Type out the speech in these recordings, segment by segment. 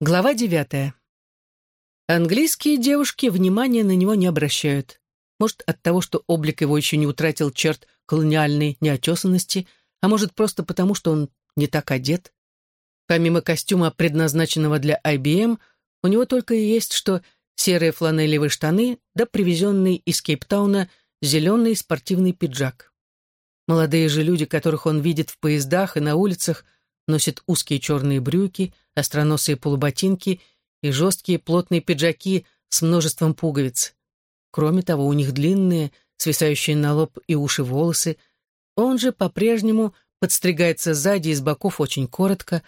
Глава девятая. Английские девушки внимания на него не обращают. Может, от того, что облик его еще не утратил черт колониальной неотесанности, а может, просто потому, что он не так одет. Помимо костюма, предназначенного для IBM, у него только и есть, что серые фланелевые штаны да привезенный из Кейптауна зеленый спортивный пиджак. Молодые же люди, которых он видит в поездах и на улицах, носят узкие черные брюки, остроносые полуботинки и жесткие плотные пиджаки с множеством пуговиц. Кроме того, у них длинные, свисающие на лоб и уши волосы. Он же по-прежнему подстригается сзади и с боков очень коротко,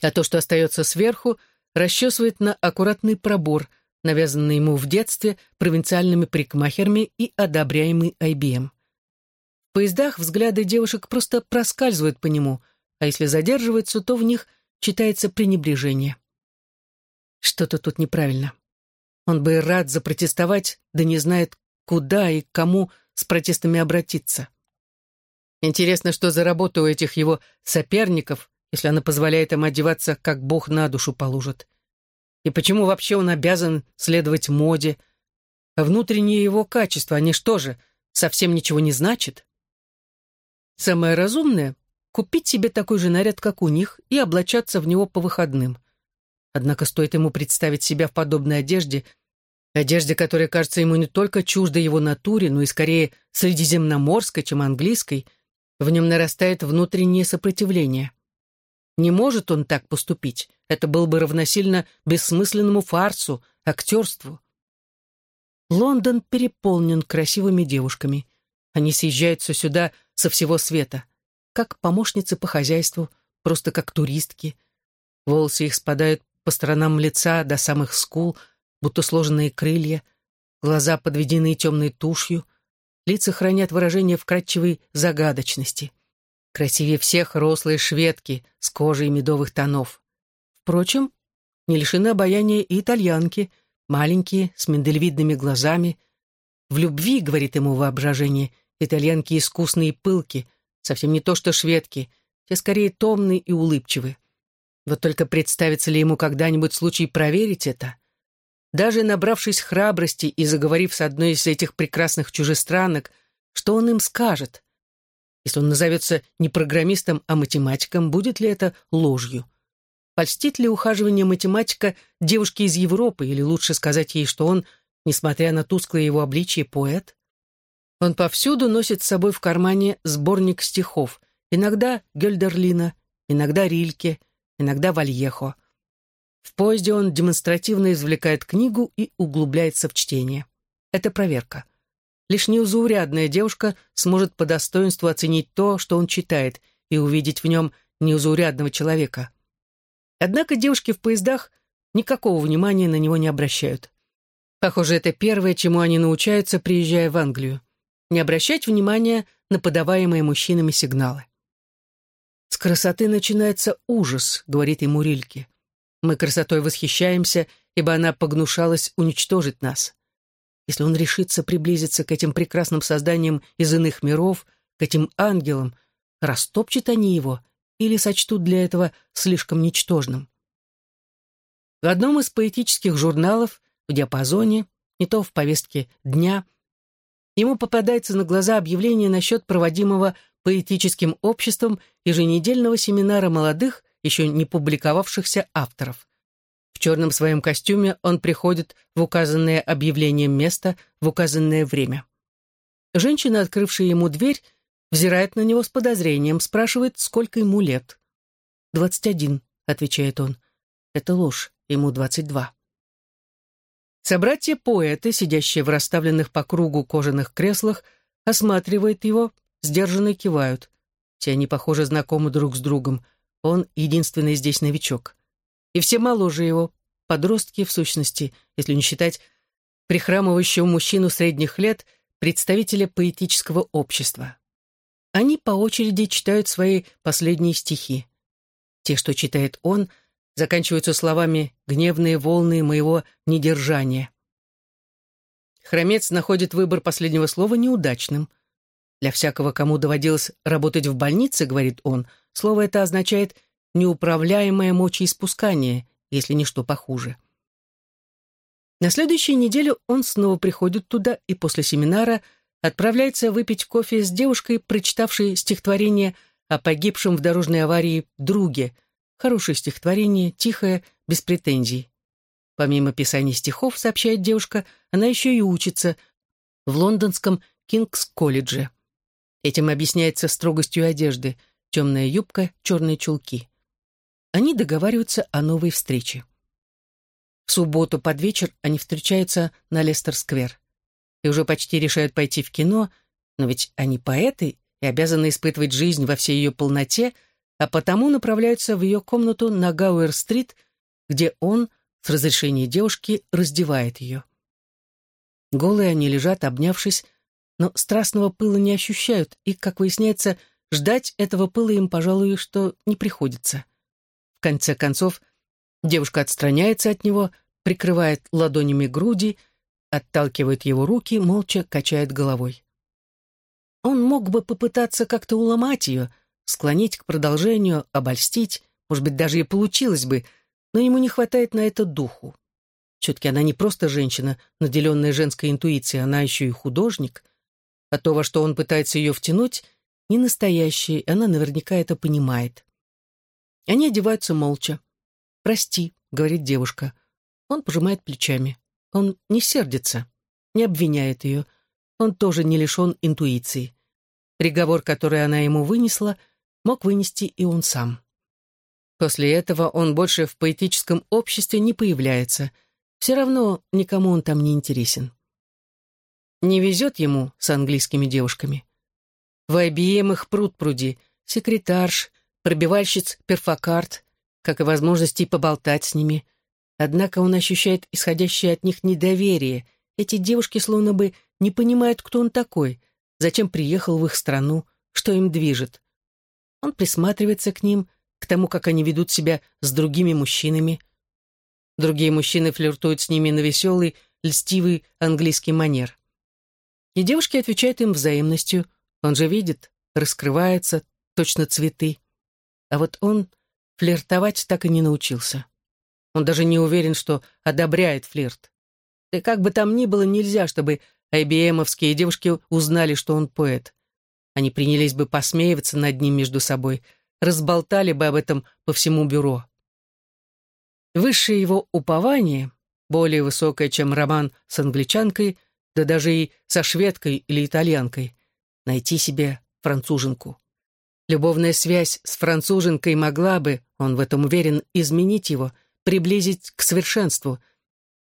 а то, что остается сверху, расчесывает на аккуратный пробор, навязанный ему в детстве провинциальными парикмахерами и одобряемый IBM. В поездах взгляды девушек просто проскальзывают по нему, а если задерживаются, то в них читается пренебрежение. Что-то тут неправильно. Он бы рад запротестовать, да не знает, куда и к кому с протестами обратиться. Интересно, что за работа у этих его соперников, если она позволяет им одеваться, как Бог на душу положит. И почему вообще он обязан следовать моде? А внутренние его качества, они что же, совсем ничего не значат? Самое разумное — купить себе такой же наряд, как у них, и облачаться в него по выходным. Однако стоит ему представить себя в подобной одежде, одежде, которая кажется ему не только чуждой его натуре, но и скорее средиземноморской, чем английской, в нем нарастает внутреннее сопротивление. Не может он так поступить. Это было бы равносильно бессмысленному фарсу, актерству. Лондон переполнен красивыми девушками. Они съезжаются сюда со всего света, как помощницы по хозяйству, просто как туристки. Волосы их спадают по сторонам лица до самых скул, будто сложенные крылья, глаза подведены темной тушью, лица хранят выражение вкрадчивой загадочности. Красивее всех рослые шведки с кожей медовых тонов. Впрочем, не лишены обаяния и итальянки, маленькие, с миндалевидными глазами. В любви, говорит ему воображение, итальянки искусные пылки, совсем не то что шведки, те скорее томные и улыбчивы. Вот только представится ли ему когда-нибудь случай проверить это? Даже набравшись храбрости и заговорив с одной из этих прекрасных чужестранок, что он им скажет? Если он назовется не программистом, а математиком, будет ли это ложью? Польстит ли ухаживание математика девушке из Европы, или лучше сказать ей, что он, несмотря на тусклое его обличие, поэт? Он повсюду носит с собой в кармане сборник стихов, иногда Гёльдерлина, иногда Рильке, иногда Вальехо. В поезде он демонстративно извлекает книгу и углубляется в чтение. Это проверка. Лишь неузаурядная девушка сможет по достоинству оценить то, что он читает, и увидеть в нем неузаурядного человека. Однако девушки в поездах никакого внимания на него не обращают. Похоже, это первое, чему они научаются, приезжая в Англию. Не обращать внимания на подаваемые мужчинами сигналы. «С красоты начинается ужас», — говорит ему Рильке. «Мы красотой восхищаемся, ибо она погнушалась уничтожить нас. Если он решится приблизиться к этим прекрасным созданиям из иных миров, к этим ангелам, растопчут они его или сочтут для этого слишком ничтожным. В одном из поэтических журналов в диапазоне, не то в повестке дня, ему попадается на глаза объявление насчет проводимого поэтическим обществом еженедельного семинара молодых, еще не публиковавшихся авторов. В черном своем костюме он приходит в указанное объявлением место в указанное время. Женщина, открывшая ему дверь, взирает на него с подозрением, спрашивает, сколько ему лет. «Двадцать один», — отвечает он. «Это ложь, ему двадцать два». Собратья-поэты, сидящие в расставленных по кругу кожаных креслах, осматривают его, сдержанно кивают. Все они, похоже, знакомы друг с другом. Он единственный здесь новичок и все моложе его, подростки в сущности, если не считать прихрамывающего мужчину средних лет, представителя поэтического общества. Они по очереди читают свои последние стихи. Те, что читает он, заканчиваются словами «гневные волны моего недержания». Хромец находит выбор последнего слова неудачным. Для всякого, кому доводилось работать в больнице, говорит он, слово это означает неуправляемое мочеиспускание если не что похуже. На следующей неделе он снова приходит туда и после семинара отправляется выпить кофе с девушкой, прочитавшей стихотворение о погибшем в дорожной аварии друге. Хорошее стихотворение, тихое, без претензий. Помимо писания стихов, сообщает девушка, она еще и учится в лондонском Кингс-колледже. Этим объясняется строгостью одежды, темная юбка, черные чулки. Они договариваются о новой встрече. В субботу под вечер они встречаются на Лестер-сквер. И уже почти решают пойти в кино, но ведь они поэты и обязаны испытывать жизнь во всей ее полноте, а потому направляются в ее комнату на Гауэр-стрит, где он, с разрешения девушки, раздевает ее. Голые они лежат, обнявшись, но страстного пыла не ощущают, и, как выясняется, ждать этого пыла им, пожалуй, что не приходится. В конце концов, Девушка отстраняется от него, прикрывает ладонями груди, отталкивает его руки, молча качает головой. Он мог бы попытаться как-то уломать ее, склонить к продолжению, обольстить, может быть, даже и получилось бы, но ему не хватает на это духу. Все-таки она не просто женщина, наделенная женской интуицией, она еще и художник. А то, во что он пытается ее втянуть, не настоящее, она наверняка это понимает. Они одеваются молча. «Прости», — говорит девушка. Он пожимает плечами. Он не сердится, не обвиняет ее. Он тоже не лишен интуиции. Приговор, который она ему вынесла, мог вынести и он сам. После этого он больше в поэтическом обществе не появляется. Все равно никому он там не интересен. Не везет ему с английскими девушками. В IBM их пруд-пруди, секретарш, пробивальщиц перфокарт, как и возможности поболтать с ними. Однако он ощущает исходящее от них недоверие. Эти девушки словно бы не понимают, кто он такой, зачем приехал в их страну, что им движет. Он присматривается к ним, к тому, как они ведут себя с другими мужчинами. Другие мужчины флиртуют с ними на веселый, льстивый английский манер. И девушки отвечают им взаимностью. Он же видит, раскрывается, точно цветы. А вот он флиртовать так и не научился. Он даже не уверен, что одобряет флирт. И как бы там ни было, нельзя, чтобы IBM-овские девушки узнали, что он поэт. Они принялись бы посмеиваться над ним между собой, разболтали бы об этом по всему бюро. Высшее его упование, более высокое, чем роман с англичанкой, да даже и со шведкой или итальянкой, найти себе француженку. Любовная связь с француженкой могла бы, он в этом уверен, изменить его, приблизить к совершенству,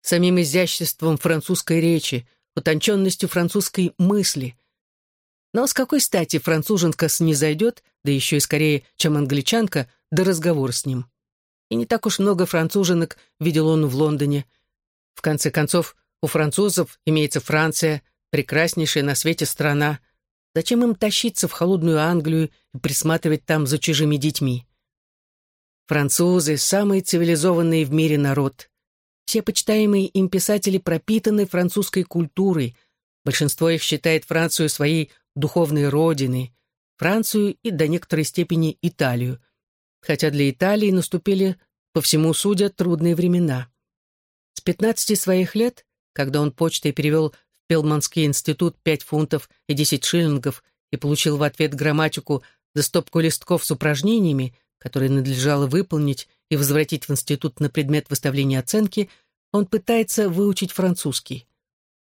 самим изяществом французской речи, утонченностью французской мысли. Но с какой стати француженка снизойдет, да еще и скорее, чем англичанка, до разговора с ним? И не так уж много француженок видел он в Лондоне. В конце концов, у французов имеется Франция, прекраснейшая на свете страна, Зачем им тащиться в холодную Англию и присматривать там за чужими детьми? Французы — самый цивилизованный в мире народ. Все почитаемые им писатели пропитаны французской культурой. Большинство их считает Францию своей духовной родиной, Францию и до некоторой степени Италию. Хотя для Италии наступили, по всему судя, трудные времена. С 15 своих лет, когда он почтой перевел Пелманский институт пять фунтов и десять шиллингов и получил в ответ грамматику за стопку листков с упражнениями, которые надлежало выполнить и возвратить в институт на предмет выставления оценки, он пытается выучить французский.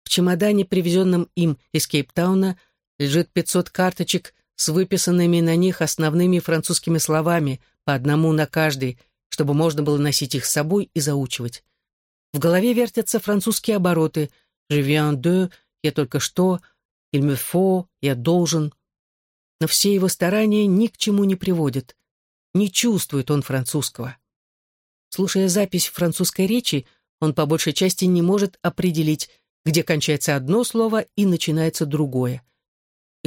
В чемодане, привезенном им из Кейптауна, лежит 500 карточек с выписанными на них основными французскими словами, по одному на каждый, чтобы можно было носить их с собой и заучивать. В голове вертятся французские обороты – «Je viens de», «Я только что», «Il me faut», «Я должен». Но все его старания ни к чему не приводят. Не чувствует он французского. Слушая запись французской речи, он по большей части не может определить, где кончается одно слово и начинается другое.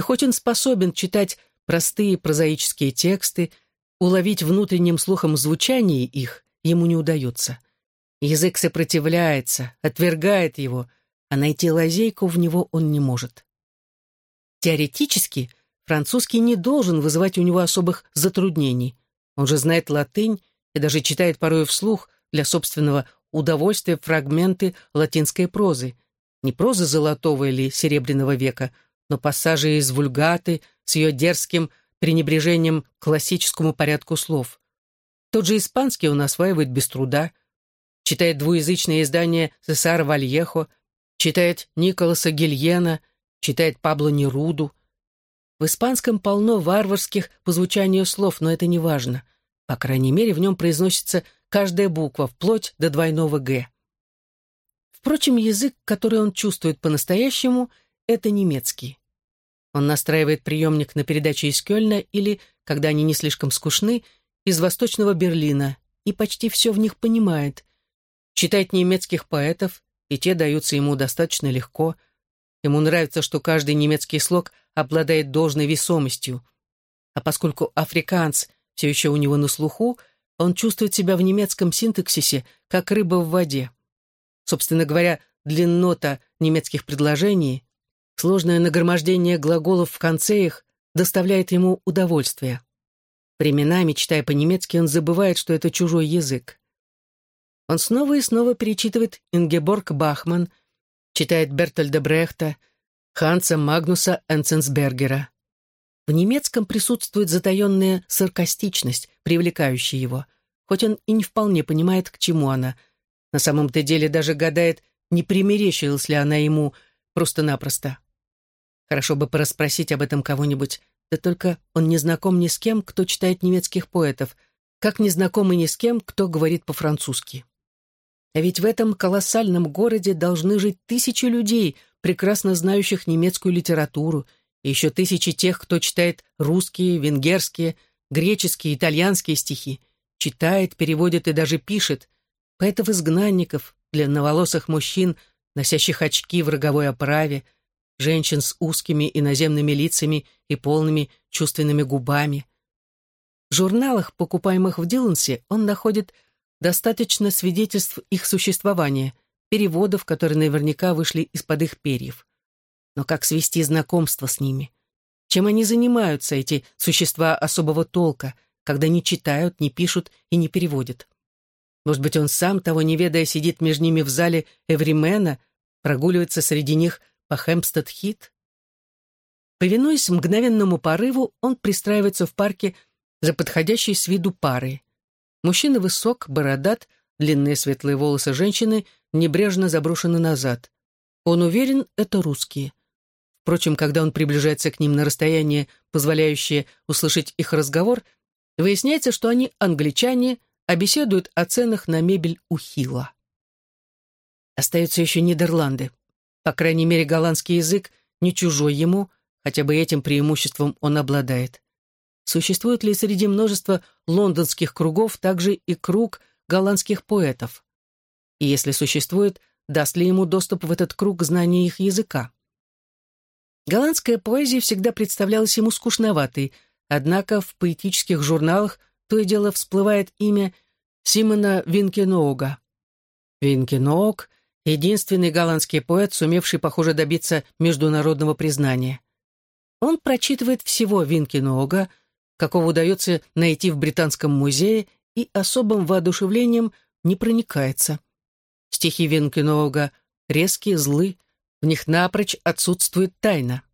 И хоть он способен читать простые прозаические тексты, уловить внутренним слухом звучание их ему не удается. Язык сопротивляется, отвергает его, а найти лазейку в него он не может. Теоретически, французский не должен вызывать у него особых затруднений. Он же знает латынь и даже читает порой вслух для собственного удовольствия фрагменты латинской прозы, не прозы золотого или серебряного века, но пассажи из вульгаты с ее дерзким пренебрежением к классическому порядку слов. Тот же испанский он осваивает без труда, читает двуязычные издания Сесара Вальехо, читает Николаса Гильена, читает Пабло Неруду. В испанском полно варварских по звучанию слов, но это не важно. По крайней мере, в нем произносится каждая буква, вплоть до двойного «г». Впрочем, язык, который он чувствует по-настоящему, это немецкий. Он настраивает приемник на передачи из Кёльна или, когда они не слишком скучны, из Восточного Берлина и почти все в них понимает. Читает немецких поэтов, и те даются ему достаточно легко. Ему нравится, что каждый немецкий слог обладает должной весомостью. А поскольку африканц все еще у него на слуху, он чувствует себя в немецком синтаксисе, как рыба в воде. Собственно говоря, длиннота немецких предложений, сложное нагромождение глаголов в конце их доставляет ему удовольствие. Временами, читая по-немецки, он забывает, что это чужой язык. Он снова и снова перечитывает Ингеборг Бахман, читает Бертольда Брехта, Ханса Магнуса Энценсбергера. В немецком присутствует затаенная саркастичность, привлекающая его, хоть он и не вполне понимает, к чему она. На самом-то деле даже гадает, не примерещилась ли она ему просто-напросто. Хорошо бы порасспросить об этом кого-нибудь, да только он не знаком ни с кем, кто читает немецких поэтов, как не знаком и ни с кем, кто говорит по-французски. А ведь в этом колоссальном городе должны жить тысячи людей, прекрасно знающих немецкую литературу, и еще тысячи тех, кто читает русские, венгерские, греческие, итальянские стихи, читает, переводит и даже пишет, поэтов-изгнанников, длинноволосых мужчин, носящих очки в роговой оправе, женщин с узкими иноземными лицами и полными чувственными губами. В журналах, покупаемых в Дилансе, он находит достаточно свидетельств их существования, переводов, которые наверняка вышли из-под их перьев. Но как свести знакомство с ними? Чем они занимаются, эти существа особого толка, когда не читают, не пишут и не переводят? Может быть, он сам, того не ведая, сидит между ними в зале Эвримена, прогуливается среди них по Хэмпстед-Хит? Повинуясь мгновенному порыву, он пристраивается в парке за подходящей с виду парой. Мужчина высок, бородат, длинные светлые волосы женщины небрежно заброшены назад. Он уверен, это русские. Впрочем, когда он приближается к ним на расстояние, позволяющее услышать их разговор, выясняется, что они англичане, а беседуют о ценах на мебель у Хила. Остаются еще Нидерланды. По крайней мере, голландский язык не чужой ему, хотя бы этим преимуществом он обладает. Существует ли среди множества лондонских кругов также и круг голландских поэтов? И если существует, даст ли ему доступ в этот круг знания их языка? Голландская поэзия всегда представлялась ему скучноватой, однако в поэтических журналах то и дело всплывает имя Симона Винкеноуга. Винкеноуг — единственный голландский поэт, сумевший, похоже, добиться международного признания. Он прочитывает всего Винкеноуга, какого удается найти в Британском музее, и особым воодушевлением не проникается. Стихи Винкеноуга резкие, злы, в них напрочь отсутствует тайна.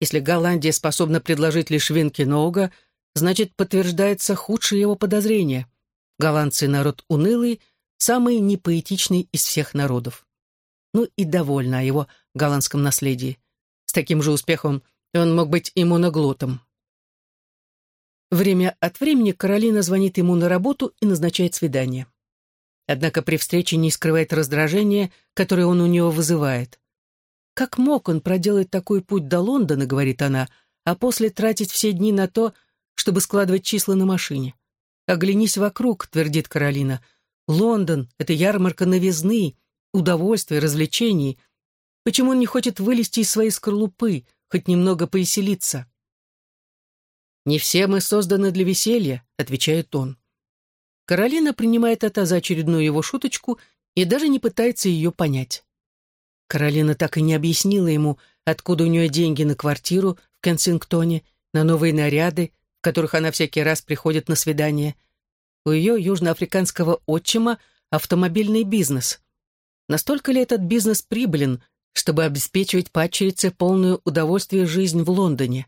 Если Голландия способна предложить лишь Винкеноуга, значит, подтверждается худшее его подозрение. Голландцы — народ унылый, самый непоэтичный из всех народов. Ну и довольна о его голландском наследии. С таким же успехом он мог быть и моноглотом. Время от времени Каролина звонит ему на работу и назначает свидание. Однако при встрече не скрывает раздражения, которое он у него вызывает. «Как мог он проделать такой путь до Лондона, — говорит она, — а после тратить все дни на то, чтобы складывать числа на машине? Оглянись вокруг, — твердит Каролина. Лондон — это ярмарка новизны, удовольствия, развлечений. Почему он не хочет вылезти из своей скорлупы, хоть немного повеселиться?» «Не все мы созданы для веселья», — отвечает он. Каролина принимает это за очередную его шуточку и даже не пытается ее понять. Каролина так и не объяснила ему, откуда у нее деньги на квартиру в Кенсингтоне, на новые наряды, которых она всякий раз приходит на свидание. У ее южноафриканского отчима автомобильный бизнес. Настолько ли этот бизнес прибылен, чтобы обеспечивать падчерице полную удовольствие жизнь в Лондоне?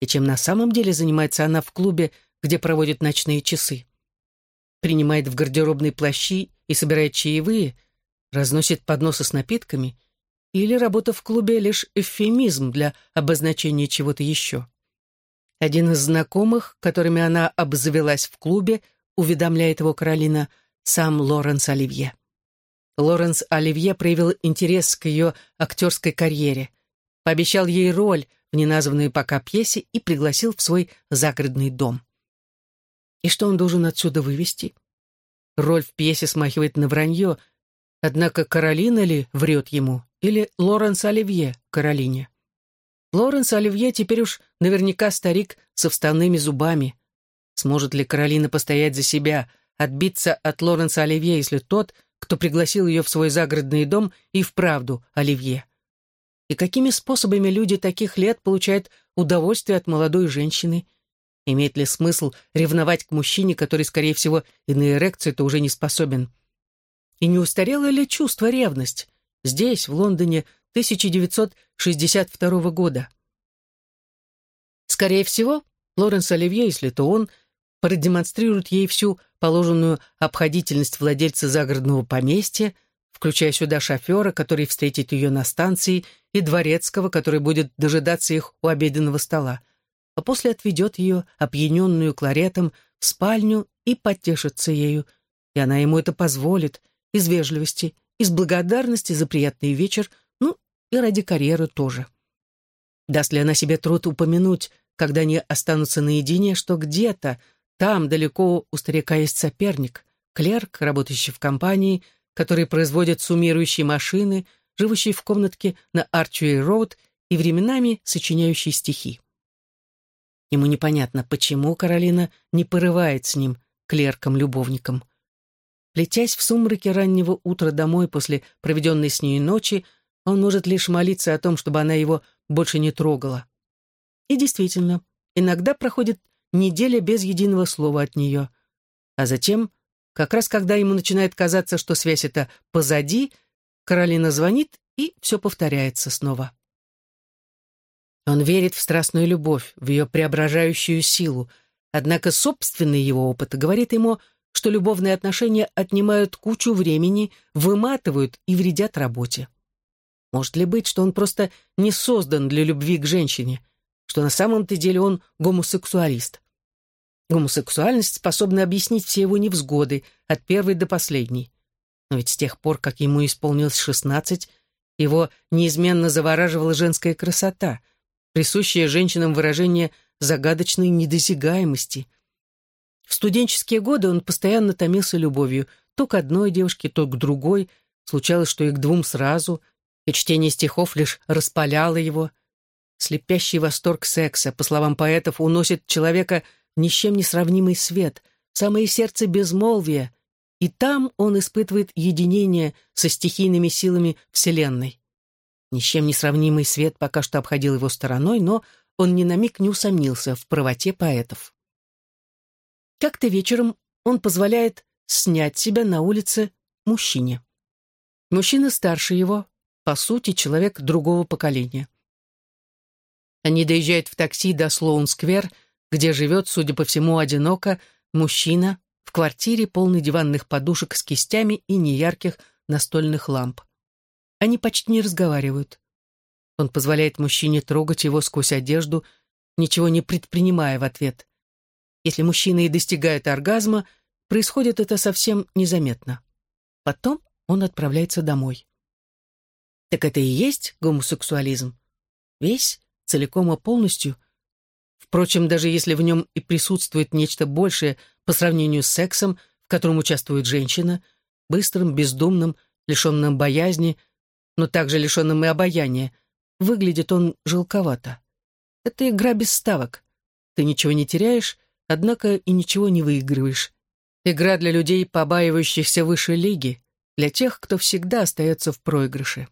И чем на самом деле занимается она в клубе, где проводит ночные часы? Принимает в гардеробной плащи и собирает чаевые, разносит подносы с напитками – или работа в клубе лишь эвфемизм для обозначения чего-то еще? Один из знакомых, которыми она обзавелась в клубе, уведомляет его Каролина, сам Лоренс Оливье. Лоренс Оливье проявил интерес к ее актерской карьере, пообещал ей роль в неназванной пока пьесе и пригласил в свой загородный дом. И что он должен отсюда вывести? Роль в пьесе смахивает на вранье, однако Каролина ли врет ему, или Лоренс Оливье Каролине? Лоренс Оливье теперь уж наверняка старик со вставными зубами. Сможет ли Каролина постоять за себя, отбиться от Лоренса Оливье, если тот, кто пригласил ее в свой загородный дом, и вправду Оливье? И какими способами люди таких лет получают удовольствие от молодой женщины? Имеет ли смысл ревновать к мужчине, который, скорее всего, и на эрекцию-то уже не способен? И не устарело ли чувство ревность? Здесь, в Лондоне, 1962 года. Скорее всего, Лоренс Оливье, если то он, продемонстрирует ей всю положенную обходительность владельца загородного поместья, включая сюда шофера, который встретит ее на станции, и дворецкого, который будет дожидаться их у обеденного стола, а после отведет ее, опьяненную кларетом, в спальню и потешится ею, и она ему это позволит, из вежливости, из благодарности за приятный вечер, ну и ради карьеры тоже. Даст ли она себе труд упомянуть, когда они останутся наедине, что где-то, там, далеко у старика есть соперник, клерк, работающий в компании, который производит суммирующие машины, живущий в комнатке на Арчуэй-Роуд и временами сочиняющий стихи. Ему непонятно, почему Каролина не порывает с ним, клерком-любовником. Летясь в сумраке раннего утра домой после проведенной с ней ночи, он может лишь молиться о том, чтобы она его больше не трогала. И действительно, иногда проходит неделя без единого слова от нее. А затем, как раз когда ему начинает казаться, что связь эта позади, Каролина звонит, и все повторяется снова. Он верит в страстную любовь, в ее преображающую силу, однако собственный его опыт говорит ему, что любовные отношения отнимают кучу времени, выматывают и вредят работе. Может ли быть, что он просто не создан для любви к женщине, что на самом-то деле он гомосексуалист? Гомосексуальность способна объяснить все его невзгоды, от первой до последней. Но ведь с тех пор, как ему исполнилось шестнадцать, его неизменно завораживала женская красота, присущее женщинам выражение загадочной недосягаемости – в студенческие годы он постоянно томился любовью, то к одной девушке, то к другой. Случалось, что и к двум сразу, и чтение стихов лишь распаляло его. Слепящий восторг секса, по словам поэтов, уносит человека в ни с чем не сравнимый свет, самое сердце безмолвия, и там он испытывает единение со стихийными силами Вселенной. Ни с чем не сравнимый свет пока что обходил его стороной, но он ни на миг не усомнился в правоте поэтов. Как-то вечером он позволяет снять себя на улице мужчине. Мужчина старше его, по сути, человек другого поколения. Они доезжают в такси до Слоун-сквер, где живет, судя по всему, одиноко, мужчина в квартире, полной диванных подушек с кистями и неярких настольных ламп. Они почти не разговаривают. Он позволяет мужчине трогать его сквозь одежду, ничего не предпринимая в ответ. Если мужчина и достигает оргазма, происходит это совсем незаметно. Потом он отправляется домой. Так это и есть гомосексуализм? Весь, целиком и полностью? Впрочем, даже если в нем и присутствует нечто большее по сравнению с сексом, в котором участвует женщина, быстрым, бездумным, лишенным боязни, но также лишенным и обаяния, выглядит он желковато. Это игра без ставок. Ты ничего не теряешь, Однако и ничего не выигрываешь. Игра для людей, побаивающихся выше лиги, для тех, кто всегда остается в проигрыше.